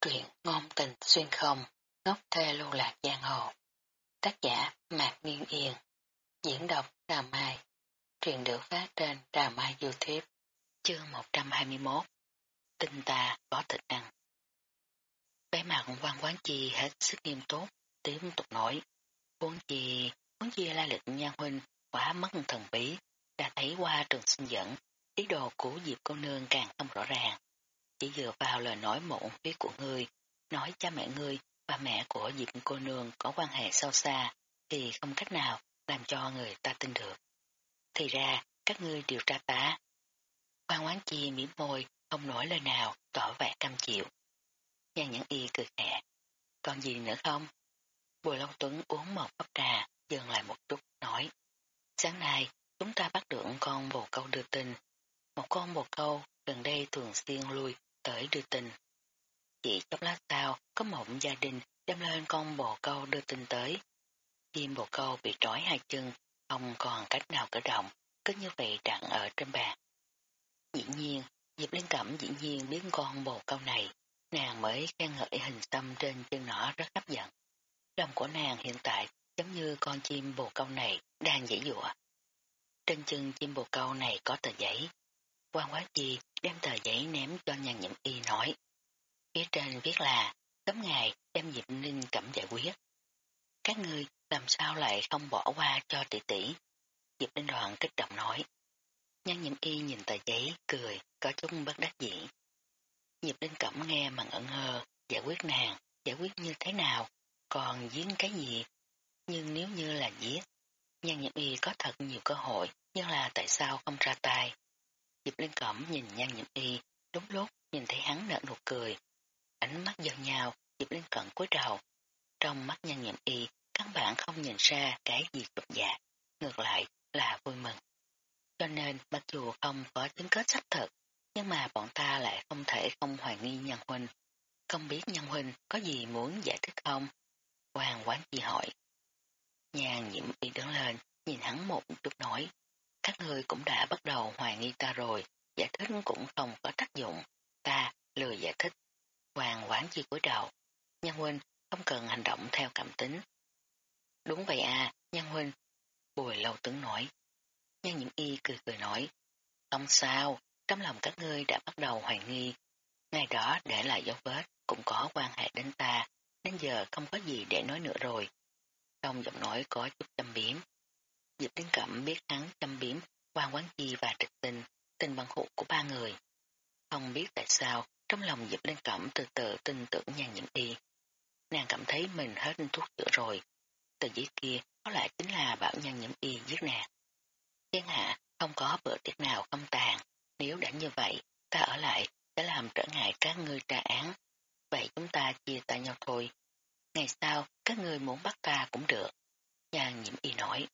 Truyện ngôn tình xuyên không, ngốc thê lưu lạc giang hồ. Tác giả Mạc Nguyên Yên. Diễn đọc Đà Mai. Truyện được phát trên Đà Mai Youtube. Chương 121. Tinh tà có thịt ăn. Bé mặt văn quán chi hết sức nghiêm túc, tiếp tục nổi Huống chi, huống chi la lịch nhan huynh, quá mất thần bí, đã thấy qua trường sinh dẫn, ý đồ của Diệp cô nương càng không rõ ràng. Chỉ dựa vào lời nói mộng phía của ngươi, nói cha mẹ ngươi và mẹ của Diệp cô nương có quan hệ sâu xa, thì không cách nào làm cho người ta tin được. Thì ra, các ngươi điều tra tá. Quan quán chi mỉm môi, không nói lời nào, tỏ vẻ cam chịu. Nhan nhẫn y cười khẽ. Còn gì nữa không? Bùi Long Tuấn uống một cốc trà, dừng lại một chút, nói. Sáng nay, chúng ta bắt được con bồ câu đưa tin. Một con bồ câu gần đây thường xuyên lui tới đưa tin. Chỉ chốc lát sau, có một gia đình đem lên con bồ câu đưa tin tới. Chim bồ câu bị trói hai chân, không còn cách nào cử động, cứ như vậy đặn ở trên bàn. Dĩ nhiên, Diệp Liên Cẩm dĩ nhiên biết con bồ câu này, nàng mới khen ngợi hình xăm trên chân nó rất hấp dẫn. Lòng của nàng hiện tại giống như con chim bồ câu này đang dễ dụa. Trên chân chim bồ câu này có tờ giấy. Quan quá chi đem tờ giấy ném cho nhàn nhậm y nói. Phía trên viết là, cấm ngày đem Diệp Ninh cẩm giải quyết. Các ngươi làm sao lại không bỏ qua cho tỷ tỷ? Diệp Ninh đoạn kích động nói. Nhan nhậm y nhìn tờ giấy, cười, có chút bất đắc dĩ. Diệp Ninh cẩm nghe mà ngẩn ngơ, giải quyết nàng, giải quyết như thế nào, còn giếng cái gì? Nhưng nếu như là giết, Nhan nhậm y có thật nhiều cơ hội, nhưng là tại sao không ra tay? Diệp Linh Cẩm nhìn nhan nhậm y, đúng lúc nhìn thấy hắn nở nụ cười. Ánh mắt giao nhau, Diệp Linh Cẩm cúi đầu. Trong mắt nhan nhậm y, căn bản không nhìn ra cái gì trục dạ, ngược lại là vui mừng. Cho nên mặc dù không có chứng kết xác thực, nhưng mà bọn ta lại không thể không hoài nghi nhân huynh. Không biết nhân huynh có gì muốn giải thích không? Hoàng quán chi hỏi. Nhàn nhiễm y đứng lên, nhìn hắn một chút nói các ngươi cũng đã bắt đầu hoài nghi ta rồi, giải thích cũng không có tác dụng, ta lười giải thích. Hoàng quán chi cúi đầu, nhân huynh không cần hành động theo cảm tính. Đúng vậy à, nhân huynh, bùi lâu tướng nói. Nhân nhiễm y cười cười nói, không sao, trong lòng các ngươi đã bắt đầu hoài nghi. Ngày đó để lại dấu vết cũng có quan hệ đến ta, đến giờ không có gì để nói nữa rồi. Trong giọng nói có chút châm biếm, Diệp Tiến Cẩm biết hắn châm biếm quan quán chi và trịch tình, tình bằng hữu của ba người. Không biết tại sao, trong lòng Diệp Liên Cẩm từ từ tin tưởng nhan nhiễm y. Nàng cảm thấy mình hết thuốc chữa rồi. Từ giấy kia có lại chính là bảo nhan nhiễm y giết nàng. Thiên hạ không có bữa tiệc nào không tàn. Nếu đã như vậy, ta ở lại sẽ làm trở ngại các ngươi tra án. Vậy chúng ta chia tay nhau thôi. Ngày sau, các ngươi muốn bắt ta cũng được. Nhan nhiễm y nói.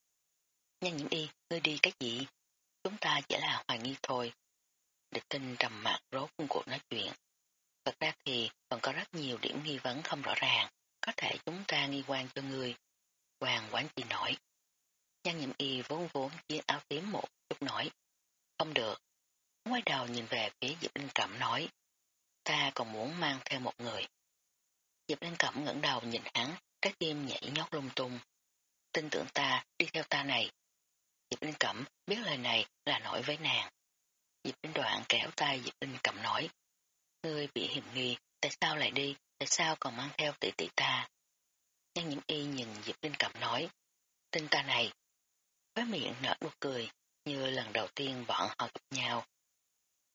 Nhan nhiễm y, ngươi đi cái gì? Chúng ta chỉ là hoài nghi thôi. Địch tinh trầm mặt rốt cuộc nói chuyện. Thật ra thì còn có rất nhiều điểm nghi vấn không rõ ràng. Có thể chúng ta nghi quan cho ngươi. Hoàng quán chi nổi. Nhan nhiễm y vốn vốn chiếc áo tím một chút nói. Không được. Quay đầu nhìn về phía Diệp Linh Cẩm nói. Ta còn muốn mang theo một người. Diệp Linh Cẩm ngẩng đầu nhìn hắn, trái tim nhảy nhót lung tung. Tin tưởng ta, đi theo ta này, Diệp Linh Cẩm biết lời này là nổi với nàng. Diệp Linh Đoạn kéo tay Diệp Linh cầm nói. Ngươi bị hiểm nghi, tại sao lại đi, tại sao còn mang theo tỷ tỷ ta? Nhân nhiễm y nhìn Diệp Linh cầm nói. Tin ta này. Với miệng nở nụ cười, như lần đầu tiên bọn họ gặp nhau.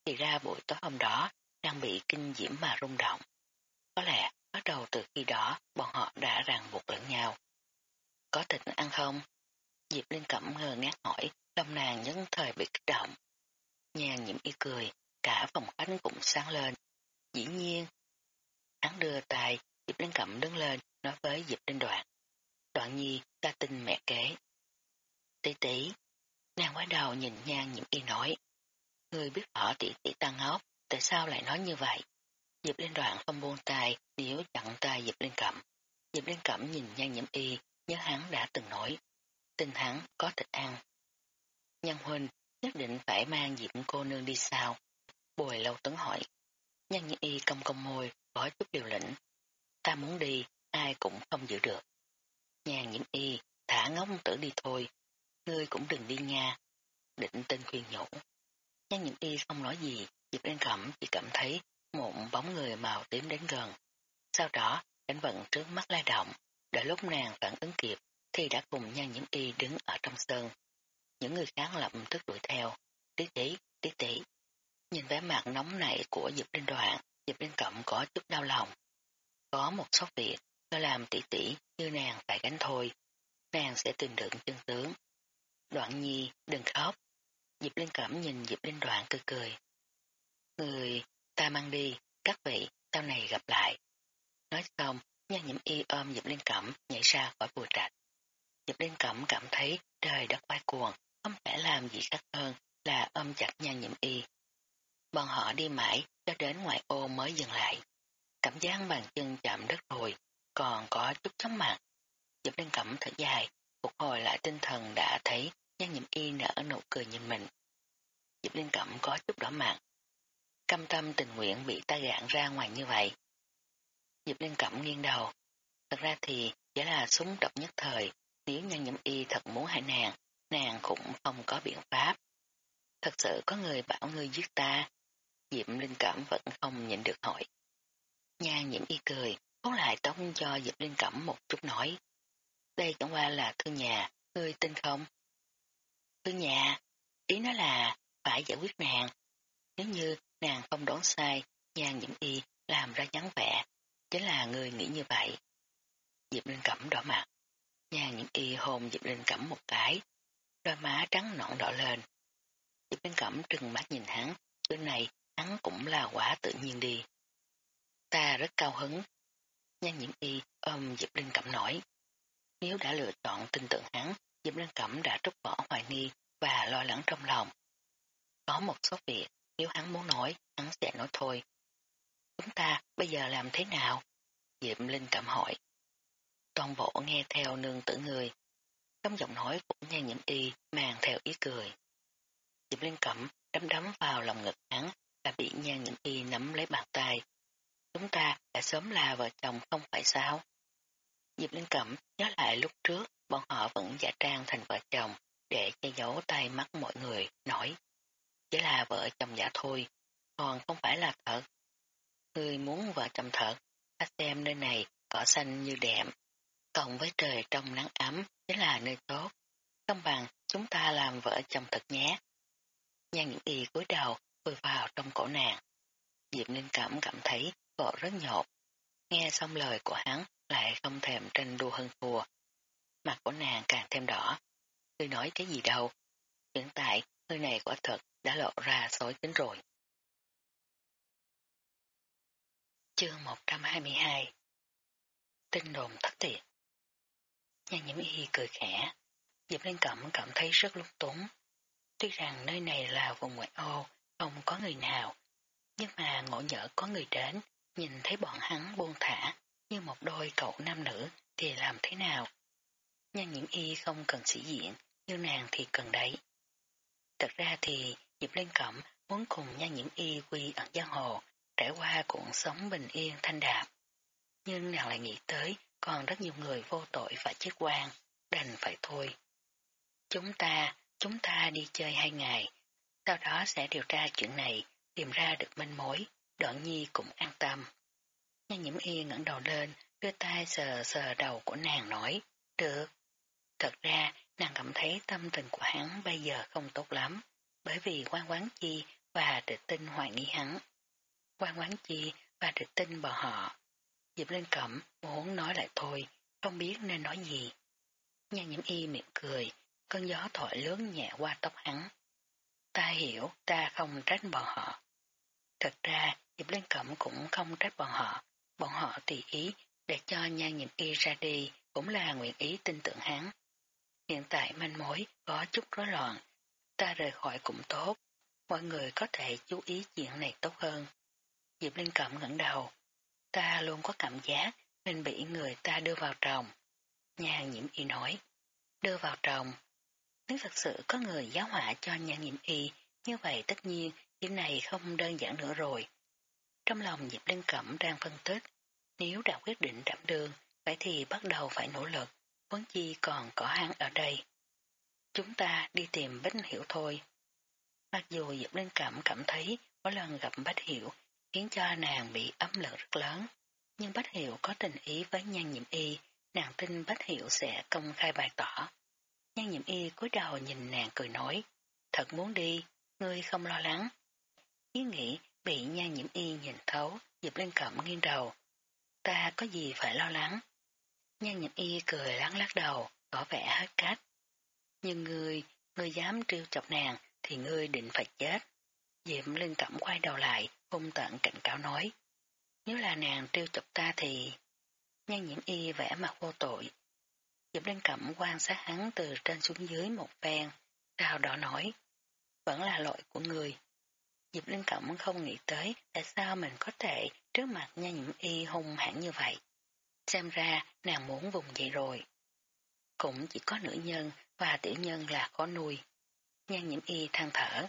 Thì ra buổi tối hôm đó, đang bị kinh diễm mà rung động. Có lẽ bắt đầu từ khi đó bọn họ đã ràng buộc lẫn nhau. Có thịt ăn không? Diệp Linh Cẩm ngờ ngác hỏi, Đông nàng nhấn thời bị kích động. Nhà nhiễm y cười, cả phòng khách cũng sáng lên. Dĩ nhiên, hắn đưa tay, Diệp Linh Cẩm đứng lên, nói với Diệp Linh Đoạn. Đoạn nhi, ta tin mẹ kế. Tỷ tỷ, nàng quay đầu nhìn nhan nhiễm y nói. người biết rõ tỷ tỷ ta ngốc, tại sao lại nói như vậy? Diệp Linh Đoạn không buông tay, nếu chặn tay Diệp Linh Cẩm. Diệp Linh Cẩm nhìn nhan nhiễm y, nhớ hắn đã từng nói tin hắn có thịt ăn. Nhân huynh nhất định phải mang diệm cô nương đi sao? bồi lâu tấn hỏi. Nhân nhị y công công môi, có chút điều lĩnh. Ta muốn đi, ai cũng không giữ được. Nhàn nhiễm y, thả ngóng tử đi thôi. Ngươi cũng đừng đi nha. Định tinh khuyên nhủ. Nhân nhiễm y không nói gì, Diệp Đen Cẩm chỉ cảm thấy một bóng người màu tím đến gần. Sau đó, cảnh vận trước mắt lai động, đợi lúc nàng phản ứng kịp thì đã cùng nhan nhiễm y đứng ở trong sân. Những người khác lập tức đuổi theo, tí tí, tí tí. Nhìn vẻ mặt nóng nảy của Diệp Linh Đoạn, Diệp Linh Cẩm có chút đau lòng. Có một số việc, nó làm tỷ tỷ như nàng phải gánh thôi. Nàng sẽ tìm được chân tướng. Đoạn nhi, đừng khóc. Diệp Linh Cẩm nhìn Diệp Linh Đoạn cười cười. Người, ta mang đi, các vị, sau này gặp lại. Nói xong, nhan nhiễm y ôm Diệp Linh Cẩm nhảy ra khỏi bùa trạch. Diệp liên Cẩm cảm thấy trời đất quay cuồng, không thể làm gì khác hơn là ôm chặt nhan nhiễm y. Bọn họ đi mãi cho đến ngoại ô mới dừng lại. Cảm giác bàn chân chạm đất rồi, còn có chút chóng mặt. Diệp liên Cẩm thở dài, phục hồi lại tinh thần đã thấy nhan nhiễm y nở nụ cười nhìn mình. Diệp liên Cẩm có chút đỏ mặt. Căm tâm tình nguyện bị ta gạn ra ngoài như vậy. Diệp liên Cẩm nghiêng đầu. Thật ra thì chỉ là súng độc nhất thời, nếu nhan nhiễm y thật muốn hại nàng, nàng cũng không có biện pháp. Thật sự có người bảo ngươi giết ta. Diệp Linh Cẩm vẫn không nhịn được hỏi. Nhan nhiễm y cười, cố lại tông cho Diệp Linh Cẩm một chút nói. Đây chẳng qua là thư nhà, ngươi tin không? Thư nhà, ý nó là phải giải quyết nàng. Nếu như nàng không đoán sai, nhan nhiễm y làm ra nhắn vẽ, chính là người nghĩ như vậy. Diệp Linh Cẩm đỏ mặt. Nhà những y hồn Diệp Linh Cẩm một cái. Đôi má trắng nõn đỏ lên. Diệp Linh Cẩm trừng mắt nhìn hắn. đứa này hắn cũng là quả tự nhiên đi. Ta rất cao hứng. Nhan những y ôm Diệp Linh Cẩm nổi. Nếu đã lựa chọn tin tưởng hắn, Diệp Linh Cẩm đã trút bỏ hoài nghi và lo lắng trong lòng. Có một số việc, nếu hắn muốn nói, hắn sẽ nói thôi. Chúng ta bây giờ làm thế nào? Diệp Linh Cẩm hỏi toàn bộ nghe theo nương tử người. Trong giọng nói của nhan nhiễm y mang theo ý cười. Diệp Liên Cẩm đấm đấm vào lòng ngực hắn đã bị nhan nhiễm y nắm lấy bàn tay. Chúng ta đã sớm là vợ chồng không phải sao? Diệp Liên Cẩm nhớ lại lúc trước bọn họ vẫn giả trang thành vợ chồng để che giấu tay mắt mọi người, nói chỉ là vợ chồng giả thôi, còn không phải là thật. Người muốn vợ chồng thật, ta xem nơi này cỏ xanh như đệm, Cộng với trời trong nắng ấm, chính là nơi tốt. Không bằng, chúng ta làm vợ chồng thật nhé. Nhan những y cúi đầu vùi vào trong cổ nàng. Diệp Ninh Cẩm cảm thấy cổ rất nhột. Nghe xong lời của hắn, lại không thèm tranh đua hơn thua. Mặt của nàng càng thêm đỏ. ngươi nói cái gì đâu. Hiện tại người này quả thật đã lộ ra sói tính rồi. Chương 122 Tinh đồn thất tiệt Nhà nhiễm y cười khẽ. Diệp Liên Cẩm cảm thấy rất lúc túng. Tuy rằng nơi này là vùng ngoại ô, không có người nào. Nhưng mà ngộ nhỡ có người đến, nhìn thấy bọn hắn buông thả, như một đôi cậu nam nữ, thì làm thế nào? Nhan nhiễm y không cần sĩ diện, như nàng thì cần đấy. Thật ra thì Diệp Liên Cẩm muốn cùng nhan nhiễm y quy ẩn giang hồ, trải qua cuộc sống bình yên thanh đạm. Nhưng nàng lại nghĩ tới còn rất nhiều người vô tội và chết quan, đành phải thôi. Chúng ta, chúng ta đi chơi hai ngày, sau đó sẽ điều tra chuyện này, tìm ra được manh mối, đoạn nhi cũng an tâm. Nhân nhiễm y ngẩng đầu lên, đưa tay sờ sờ đầu của nàng nói, được. Thật ra, nàng cảm thấy tâm tình của hắn bây giờ không tốt lắm, bởi vì quan quán chi và địch tinh hoài nghi hắn. Quan quán chi và địch tinh bọn họ Diệp lên cẩm, muốn nói lại thôi, không biết nên nói gì. Nhan nhiễm y miệng cười, cơn gió thổi lớn nhẹ qua tóc hắn. Ta hiểu, ta không trách bọn họ. Thật ra, Diệp Linh cẩm cũng không trách bọn họ, bọn họ tùy ý để cho nhan nhiễm y ra đi cũng là nguyện ý tin tưởng hắn. Hiện tại manh mối có chút rối loạn, ta rời khỏi cũng tốt, mọi người có thể chú ý chuyện này tốt hơn. Diệp Linh Cẩm ngẩng đầu, Ta luôn có cảm giác mình bị người ta đưa vào trồng. Nhà nhiễm y nói, đưa vào trồng. Nếu thật sự có người giáo họa cho nhà nhiễm y, như vậy tất nhiên chuyện này không đơn giản nữa rồi. Trong lòng Diệp Linh Cẩm đang phân tích, nếu đã quyết định đảm đường, vậy thì bắt đầu phải nỗ lực, vốn chi còn có hắn ở đây. Chúng ta đi tìm Bách Hiểu thôi. Mặc dù Diệp Linh Cẩm cảm thấy mỗi lần gặp Bách Hiểu khiến cho nàng bị ấm lực rất lớn, nhưng Bách Hiệu có tình ý với nhan nhiệm y, nàng tin Bách Hiệu sẽ công khai bày tỏ. Nhan nhiệm y cúi đầu nhìn nàng cười nói, thật muốn đi, ngươi không lo lắng. Ý nghĩ bị nhan nhiễm y nhìn thấu, dịp lên Cẩm nghiêng đầu. Ta có gì phải lo lắng? Nhan nhiễm y cười lắng lắc đầu, tỏ vẻ hết cách. Nhưng ngươi, ngươi dám trêu chọc nàng thì ngươi định phải chết. Diệm Linh Cẩm quay đầu lại, hung tận cảnh cáo nói. Nếu là nàng tiêu chọc ta thì... Nhan nhiễm y vẽ mặt vô tội. Diệp Linh Cẩm quan sát hắn từ trên xuống dưới một phen, sau đó nói. Vẫn là lỗi của người. Diệp Linh Cẩm không nghĩ tới tại sao mình có thể trước mặt nha nhiễm y hung hãn như vậy. Xem ra nàng muốn vùng dậy rồi. Cũng chỉ có nữ nhân và tiểu nhân là có nuôi. Nhan nhiễm y than thở.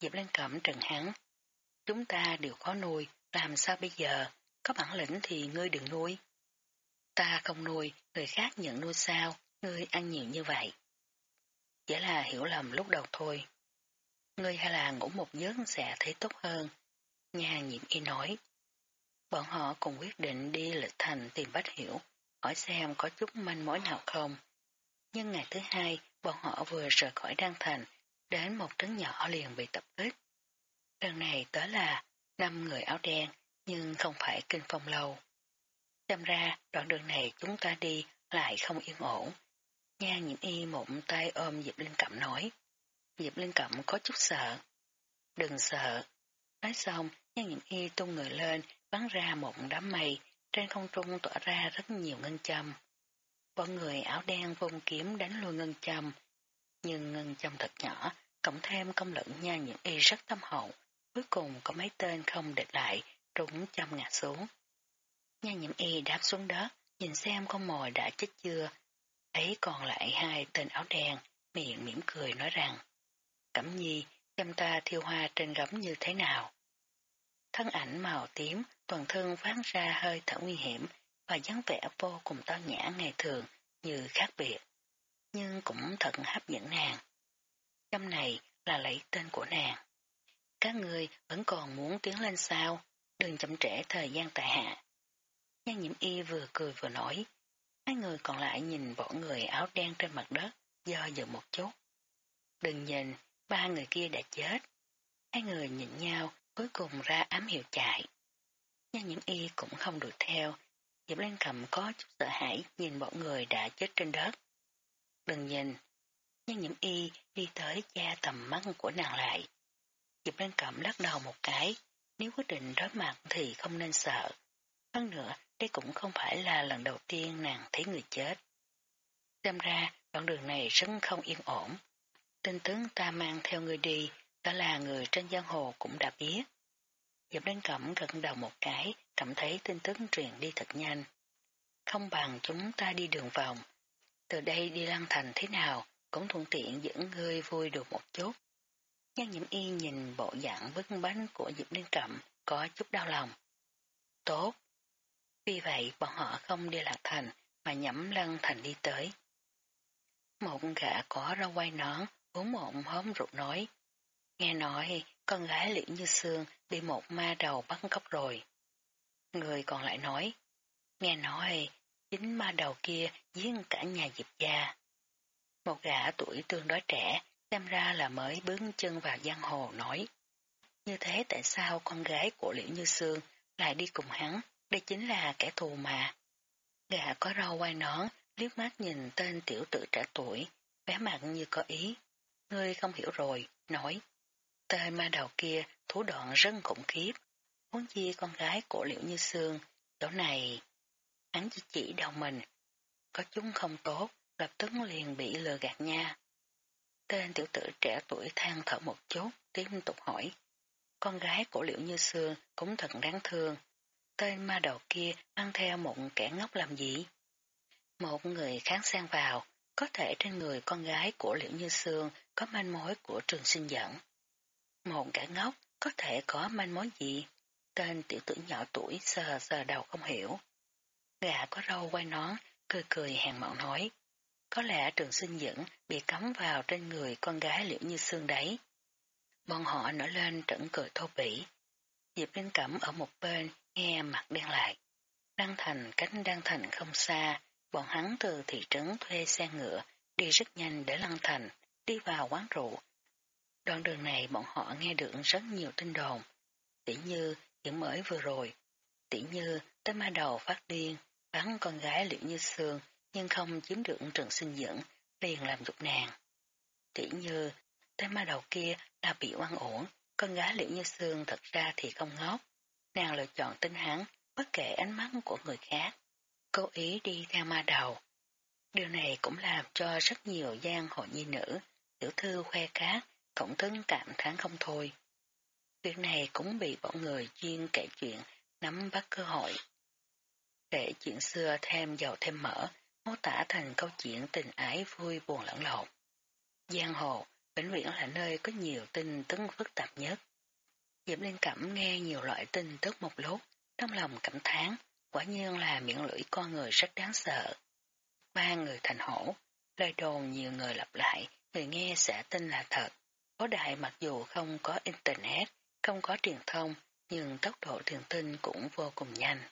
Diệp Linh Cẩm trừng hắn. Chúng ta đều có nuôi, làm sao bây giờ? Có bản lĩnh thì ngươi đừng nuôi. Ta không nuôi, người khác nhận nuôi sao, ngươi ăn nhiều như vậy. Chỉ là hiểu lầm lúc đầu thôi. Ngươi hay là ngủ một giấc sẽ thấy tốt hơn. Nhà nhiễm y nói. Bọn họ cùng quyết định đi lịch thành tìm Bách Hiểu, hỏi xem có chút manh mối nào không. Nhưng ngày thứ hai, bọn họ vừa rời khỏi Đan Thành, đến một trấn nhỏ liền bị tập kích. Lần này tới là năm người áo đen, nhưng không phải kinh phong lâu. Xem ra đoạn đường này chúng ta đi lại không yên ổn. Nha nhịn y một tay ôm Diệp Linh Cẩm nói. Diệp Linh Cẩm có chút sợ. Đừng sợ. Nói xong, nha nhịn Y tung người lên, bắn ra một đám mây, trên không trung tỏa ra rất nhiều ngân châm. Bọn người áo đen vung kiếm đánh lui ngân châm, nhưng ngân châm thật nhỏ, cộng thêm công lực nha nhịn Y rất tâm hậu, cuối cùng có mấy tên không địch lại, trúng châm ngã xuống. Nha nhiễm Y đáp xuống đất, nhìn xem con mồi đã chết chưa, thấy còn lại hai tên áo đen, miệng mỉm cười nói rằng Cẩm nhi, xem ta thiêu hoa trên gấm như thế nào. Thân ảnh màu tím, toàn thân phát ra hơi thở nguy hiểm và dáng vẻ vô cùng tao nhã ngày thường như khác biệt, nhưng cũng thật hấp dẫn nàng. Trong này là lấy tên của nàng. Các người vẫn còn muốn tiến lên sao, đừng chậm trễ thời gian tại hạ. Nhan nhiễm y vừa cười vừa nói, hai người còn lại nhìn bọn người áo đen trên mặt đất, do dự một chút. Đừng nhìn, ba người kia đã chết. Hai người nhìn nhau, cuối cùng ra ám hiệu chạy. Nhưng nhiễm y cũng không đuổi theo, Diệp Lan Cầm có chút sợ hãi nhìn bọn người đã chết trên đất. Đừng nhìn, nhưng nhiễm y đi tới cha tầm mắt của nàng lại. Diệp Lan Cẩm lắc đầu một cái, nếu quyết định đối mặt thì không nên sợ. Hơn nữa, đây cũng không phải là lần đầu tiên nàng thấy người chết. Xem ra, đoạn đường này rất không yên ổn. Tin tướng ta mang theo người đi, đó là người trên giang hồ cũng đã biết. Diệp Lan Cẩm gật đầu một cái, cảm thấy tin tức truyền đi thật nhanh. Không bằng chúng ta đi đường vòng. Từ đây đi lăng thành thế nào, cũng thuận tiện dẫn ngươi vui được một chút. Nhan nhiễm y nhìn bộ dạng bức bánh của Diệp Liên Trầm có chút đau lòng. Tốt. Vì vậy bọn họ không đi lạc thành, mà nhắm lăng thành đi tới. Một gã có rau quay nón, uống một hóm rượu nói. Nghe nói, con gái liễu như xương bị một ma đầu bắt cóc rồi. Người còn lại nói, nghe nói, chính ma đầu kia giết cả nhà Diệp gia. Một gã tuổi tương đối trẻ, xem ra là mới bước chân vào giang hồ nói. Như thế tại sao con gái của Liễu Như Sương lại đi cùng hắn, đây chính là kẻ thù mà. gà có rau quai nón, liếc mắt nhìn tên tiểu tử trẻ tuổi, bé mặt như có ý. Ngươi không hiểu rồi, nói. Tên ma đầu kia thủ đoạn rất khủng khiếp. Muốn chi con gái cổ liễu như xương, chỗ này. Hắn chỉ chỉ đầu mình. Có chúng không tốt, lập tức liền bị lừa gạt nha. Tên tiểu tử trẻ tuổi than thở một chút, tiếp tục hỏi. Con gái cổ liễu như xương cũng thật đáng thương. Tên ma đầu kia mang theo một kẻ ngốc làm gì? Một người khác sang vào, có thể trên người con gái của Liễu Như xương có manh mối của trường sinh dẫn. Một kẻ ngốc có thể có manh mối gì? tên tiểu tử nhỏ tuổi sờ sờ đầu không hiểu. gà có râu quay nón, cười cười hàng mạo nói. Có lẽ trường sinh dẫn bị cắm vào trên người con gái liễu như xương đấy. Bọn họ nở lên trận cười thô bỉ. Diệp Linh Cẩm ở một bên nghe mặt đen lại. Đăng thành cánh Đăng thành không xa, bọn hắn từ thị trấn thuê xe ngựa đi rất nhanh để lăng thành, đi vào quán rượu. Đoạn đường này bọn họ nghe được rất nhiều tin đồn, tỉ như những mới vừa rồi, tỉ như tới ma đầu phát điên, bắn con gái liệu như xương nhưng không chiếm được trường sinh dưỡng liền làm dục nàng. Tỉ như tới ma đầu kia đã bị oan uổng, con gái liệu như xương thật ra thì không ngốc, nàng lựa chọn tin hắn bất kể ánh mắt của người khác, cố ý đi theo ma đầu. Điều này cũng làm cho rất nhiều giang hội nhi nữ, tiểu thư khoe cát, cộng thân cảm thán không thôi. Việc này cũng bị bọn người chuyên kể chuyện nắm bắt cơ hội. Kể chuyện xưa thêm dầu thêm mỡ, mô tả thành câu chuyện tình ái vui buồn lẫn lộn. Giang hồ, vĩnh viễn là nơi có nhiều tin tức phức tạp nhất. Diệp linh Cẩm nghe nhiều loại tin tức một lúc, trong lòng cảm thán, quả nhiên là miệng lưỡi con người rất đáng sợ. Ba người thành hổ, lời đồn nhiều người lặp lại, người nghe sẽ tin là thật. Có đại mặc dù không có Internet, không có truyền thông, nhưng tốc độ truyền tin cũng vô cùng nhanh.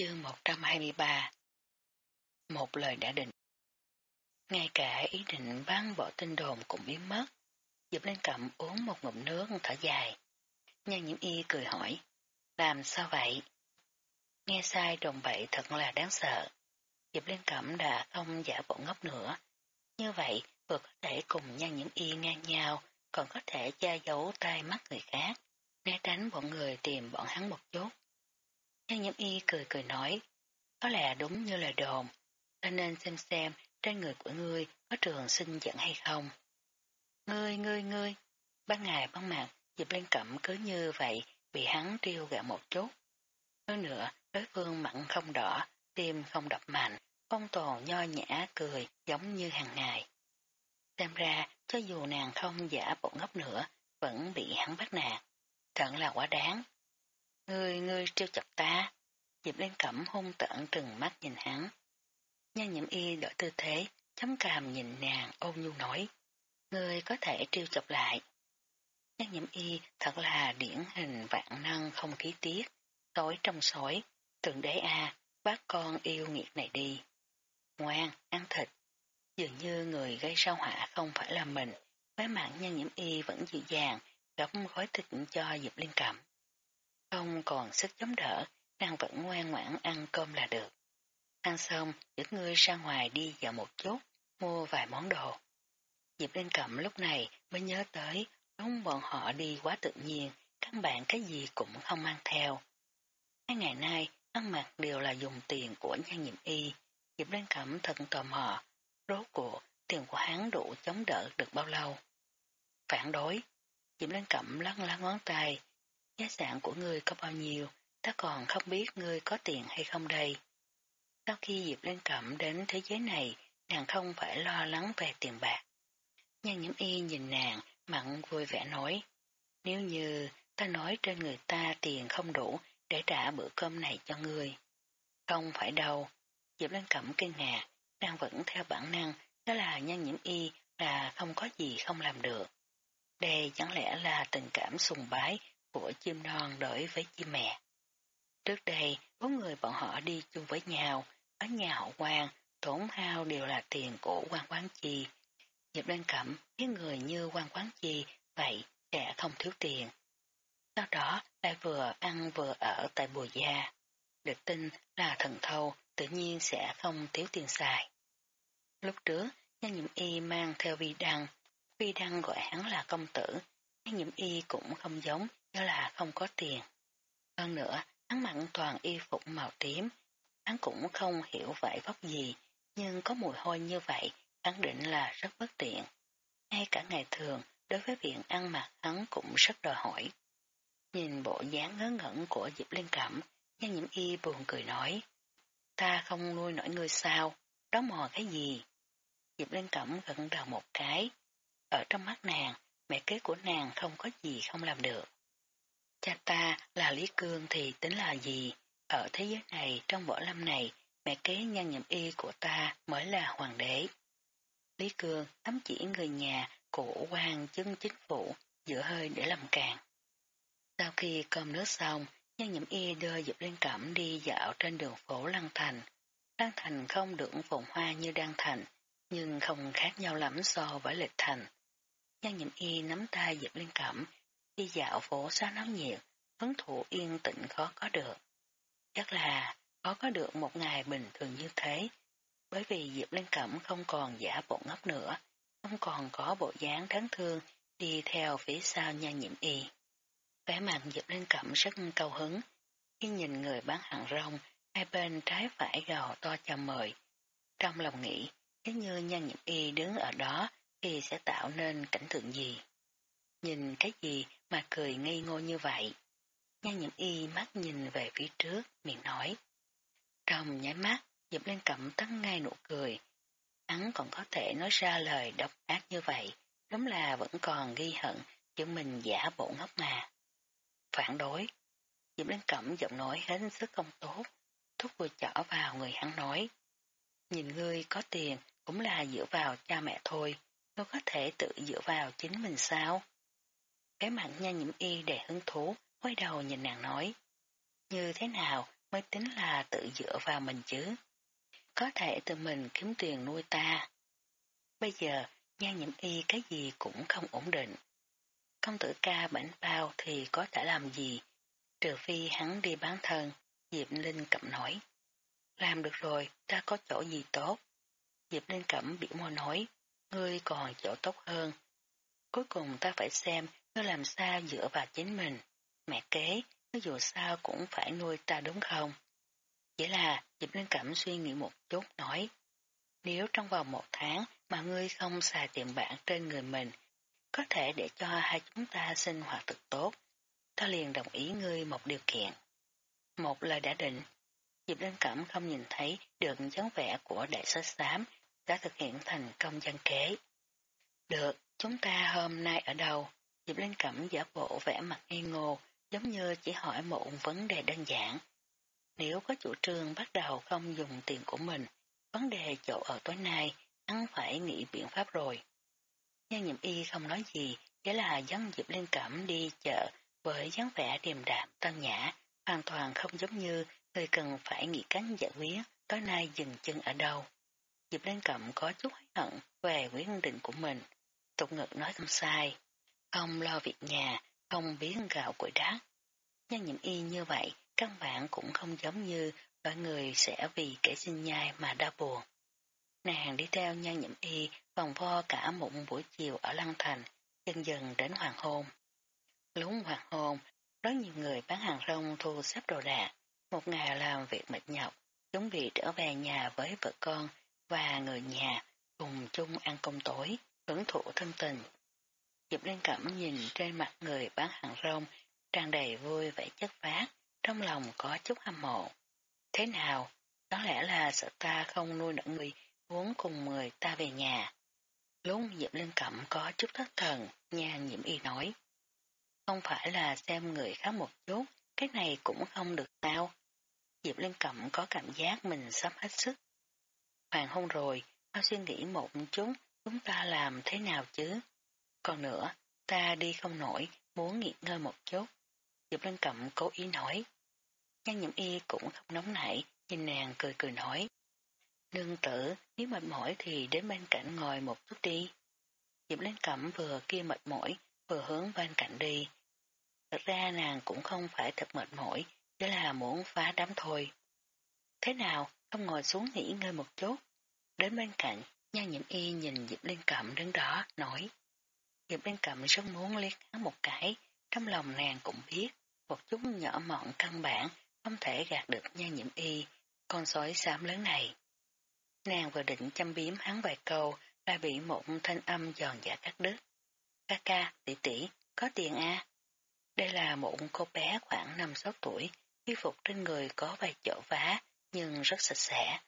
Chương 123 Một lời đã định Ngay cả ý định bán bỏ tin đồn cũng biến mất. Diệp lên cẩm uống một ngụm nước thở dài. Nhan nhiễm y cười hỏi. Làm sao vậy? Nghe sai đồng bậy thật là đáng sợ. Diệp Liên Cẩm đã không giả bộ ngốc nữa. Như vậy vừa có thể cùng nhan nhiễm y ngang nhau, còn có thể che giấu tai mắt người khác, né tránh bọn người tìm bọn hắn một chút. Nhan nhiễm y cười cười nói, có lẽ đúng như lời đồn, ta nên xem xem trên người của ngươi có trường sinh dẫn hay không. Ngươi, ngươi, ngươi, ban ngày ban mặt, dịp lên Cẩm cứ như vậy bị hắn triêu gạo một chút. Hơn nữa, đối phương mặn không đỏ, tim không đập mạnh, phong tồn nho nhã cười giống như hàng ngày. Xem ra, cho dù nàng không giả bộ ngốc nữa, vẫn bị hắn bắt nạt. Thật là quá đáng người người trêu chọc ta. Diệp Liên Cẩm hung tận trừng mắt nhìn hắn. Nhan nhiễm y đổi tư thế, chấm càm nhìn nàng ôn nhu nói. người có thể trêu chọc lại. Nhan nhiễm y thật là điển hình vạn năng không khí tiết, tối trong sói, tượng đế a, bác con yêu nghiệt này đi. Ngoan, ăn thịt. Dường như người gây sao hỏa không phải là mình, với mạng nhân nhiễm y vẫn dịu dàng, gấp gói thịt cho Diệp Liên Cẩm. Không còn sức chống đỡ, nàng vẫn ngoan ngoãn ăn cơm là được. Ăn xong, dẫn ngươi ra ngoài đi dạo một chút, mua vài món đồ. Diệp Linh Cẩm lúc này mới nhớ tới, đúng bọn họ đi quá tự nhiên, các bạn cái gì cũng không mang theo. Hai ngày nay, ăn mặc đều là dùng tiền của nhan nhiệm y, Diệp Linh Cẩm thật tò mò, rốt cuộc tiền của hắn đủ chống đỡ được bao lâu. Phản đối, Diệp Linh Cẩm lăn lá ngón tay, giá sản của ngươi có bao nhiêu, ta còn không biết ngươi có tiền hay không đây. Sau khi Diệp Liên Cẩm đến thế giới này, nàng không phải lo lắng về tiền bạc. Nhan nhiễm y nhìn nàng, mặn vui vẻ nói, nếu như ta nói trên người ta tiền không đủ để trả bữa cơm này cho ngươi. Không phải đâu, Diệp Lan Cẩm kinh ngạc, đang vẫn theo bản năng, đó là nhân nhiễm y là không có gì không làm được. Đây chẳng lẽ là tình cảm sùng bái của chim non đối với chim mẹ. Trước đây, bốn người bọn họ đi chung với nhau, ở nhà họ quan, tổn hao đều là tiền của quan quán chi. Diệp Đăng Cẩm biết người như quan quán chi, vậy sẽ không thiếu tiền. Sau đó lại vừa ăn vừa ở tại bùa gia. Được tin là thần thâu tự nhiên sẽ không thiếu tiền xài. Lúc trước, nhân nhiệm y mang theo vi đăng, vi đăng gọi hắn là công tử, nhân nhiệm y cũng không giống, đó là không có tiền. Hơn nữa, hắn mặn toàn y phục màu tím, hắn cũng không hiểu vải vóc gì, nhưng có mùi hôi như vậy, hắn định là rất bất tiện. Ngay cả ngày thường, đối với việc ăn mặc hắn cũng rất đòi hỏi. Nhìn bộ dáng ngớ ngẩn của Diệp Liên Cẩm, nhân nhiễm y buồn cười nói, ta không nuôi nổi ngươi sao, đó mò cái gì? Diệp Liên Cẩm gật đầu một cái, ở trong mắt nàng, mẹ kế của nàng không có gì không làm được. Cha ta là Lý Cương thì tính là gì? Ở thế giới này, trong võ lâm này, mẹ kế nhân nhậm y của ta mới là hoàng đế. Lý Cương tấm chỉ người nhà của quan chứng chính phủ giữa hơi để làm càng. Sau khi cơm nước xong, nhân nhậm y đưa dịp Liên Cẩm đi dạo trên đường phố Lăng Thành. Lăng Thành không được phồn hoa như Đan Thành, nhưng không khác nhau lắm so với lịch thành. Nhân nhậm y nắm tay dịp Liên Cẩm, đi dạo phố xa nóng nhiệt, hứng thụ yên tĩnh khó có được. Chắc là khó có được một ngày bình thường như thế, bởi vì Diệp Liên Cẩm không còn giả bộ ngốc nữa, không còn có bộ dáng đáng thương đi theo phía sau nha nhiễm y. Vẻ mặt Diệp Liên Cẩm rất cao hứng, khi nhìn người bán hàng rong, hai bên trái phải gào to chào mời. Trong lòng nghĩ, nếu như nha nhiễm y đứng ở đó thì sẽ tạo nên cảnh tượng gì? Nhìn cái gì mà cười ngây ngô như vậy? Nhan những y mắt nhìn về phía trước, miệng nói. Trong nháy mắt, Diệp lên Cẩm tắt ngay nụ cười. Hắn còn có thể nói ra lời độc ác như vậy, đúng là vẫn còn ghi hận, chứ mình giả bộ ngốc mà. Phản đối. Diệp lên Cẩm giọng nói hết sức không tốt, thúc vừa chỏ vào người hắn nói. Nhìn ngươi có tiền cũng là dựa vào cha mẹ thôi, ngươi có thể tự dựa vào chính mình sao? Cái mặt nha nhiễm y đầy hứng thú, quay đầu nhìn nàng nói. Như thế nào mới tính là tự dựa vào mình chứ? Có thể tự mình kiếm tiền nuôi ta. Bây giờ, nha nhiễm y cái gì cũng không ổn định. Công tử ca bảnh bao thì có thể làm gì? Trừ phi hắn đi bán thân, Diệp Linh cẩm nói. Làm được rồi, ta có chỗ gì tốt? Diệp Linh cẩm biểu môi nói, ngươi còn chỗ tốt hơn. Cuối cùng ta phải xem nó làm sao dựa vào chính mình. Mẹ kế, nó dù sao cũng phải nuôi ta đúng không? Chỉ là Diệp Linh Cẩm suy nghĩ một chút nói, nếu trong vòng một tháng mà ngươi không xài tiền bạc trên người mình, có thể để cho hai chúng ta sinh hoạt thực tốt, ta liền đồng ý ngươi một điều kiện. Một lời đã định, Diệp Linh Cẩm không nhìn thấy được dáng vẻ của đại sách xám đã thực hiện thành công dân kế. Được, chúng ta hôm nay ở đâu? Diệp Linh Cẩm giả bộ vẻ mặt nghi ngô, giống như chỉ hỏi một vấn đề đơn giản. Nếu có chủ trương bắt đầu không dùng tiền của mình, vấn đề chỗ ở tối nay, hắn phải nghĩ biện pháp rồi. Nhân nhiệm y không nói gì, chỉ là dẫn Diệp Linh Cẩm đi chợ với dáng vẻ điềm đạm, tân nhã, hoàn toàn không giống như người cần phải nghĩ cách giải quyết tối nay dừng chân ở đâu. Diệp Linh Cẩm có chút hối hận về quyết định của mình. Tục ngực nói không sai, không lo việc nhà, không biến gạo củi đá. Nhân nhiệm y như vậy, căn bản cũng không giống như mọi người sẽ vì kẻ sinh nhai mà đau buồn. Nàng đi theo nhan nhậm y vòng vo cả một buổi chiều ở Lăng Thành, dần dần đến hoàng hôn. Lúc hoàng hôn, rất nhiều người bán hàng rong thu xếp đồ đạc, một ngày làm việc mệt nhọc, chuẩn bị trở về nhà với vợ con và người nhà cùng chung ăn cơm tối, hưởng thụ thân tình. Diệp Liên Cẩm nhìn trên mặt người bán hàng rong tràn đầy vui vẻ chất phát, trong lòng có chút hâm mộ. Thế nào? Có lẽ là sợ ta không nuôi nở người muốn cùng người ta về nhà. Lúc Diệp liên Cẩm có chút thất thần, nhà nhiễm y nói. Không phải là xem người khác một chút, cái này cũng không được sao. Diệp liên Cẩm có cảm giác mình sắp hết sức. Hoàng hôn rồi, tao suy nghĩ một chút, chúng ta làm thế nào chứ? Còn nữa, ta đi không nổi, muốn nghỉ ngơi một chút. Diệp Lân Cẩm cố ý nói. Nhân nhậm y cũng không nóng nảy, nhìn nàng cười cười nói. Nương tử, nếu mệt mỏi thì đến bên cạnh ngồi một chút đi. Diệp Lân Cẩm vừa kia mệt mỏi, vừa hướng bên cạnh đi. Thật ra nàng cũng không phải thật mệt mỏi, chỉ là muốn phá đám thôi. Thế nào, không ngồi xuống nghỉ ngơi một chút. Đến bên cạnh, nhan nhiễm y nhìn Diệp liên Cẩm đứng đó, nói. Diệp Linh Cẩm rất muốn liếc hắn một cái, trong lòng nàng cũng biết, một chút nhỏ mọn căn bản không thể gạt được nha nhiễm y, con sói xám lớn này. Nàng vừa định chăm biếm hắn vài câu, đã bị một thanh âm giòn giả cắt đứt. Ca ca, tỷ tỷ, có tiền à? Đây là một cô bé khoảng 5-6 tuổi, y phục trên người có vài chỗ vá, nhưng rất sạch sẽ.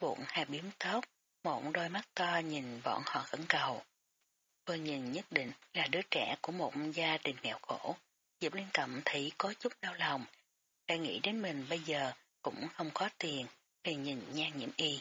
Bụng hai biếm tóc, một đôi mắt to nhìn bọn họ khẩn cầu cô nhìn nhất định là đứa trẻ của một gia đình nghèo khổ. Diệp Liên Cẩm thấy có chút đau lòng. đang nghĩ đến mình bây giờ cũng không có tiền, thì nhìn nhan nhiễm y.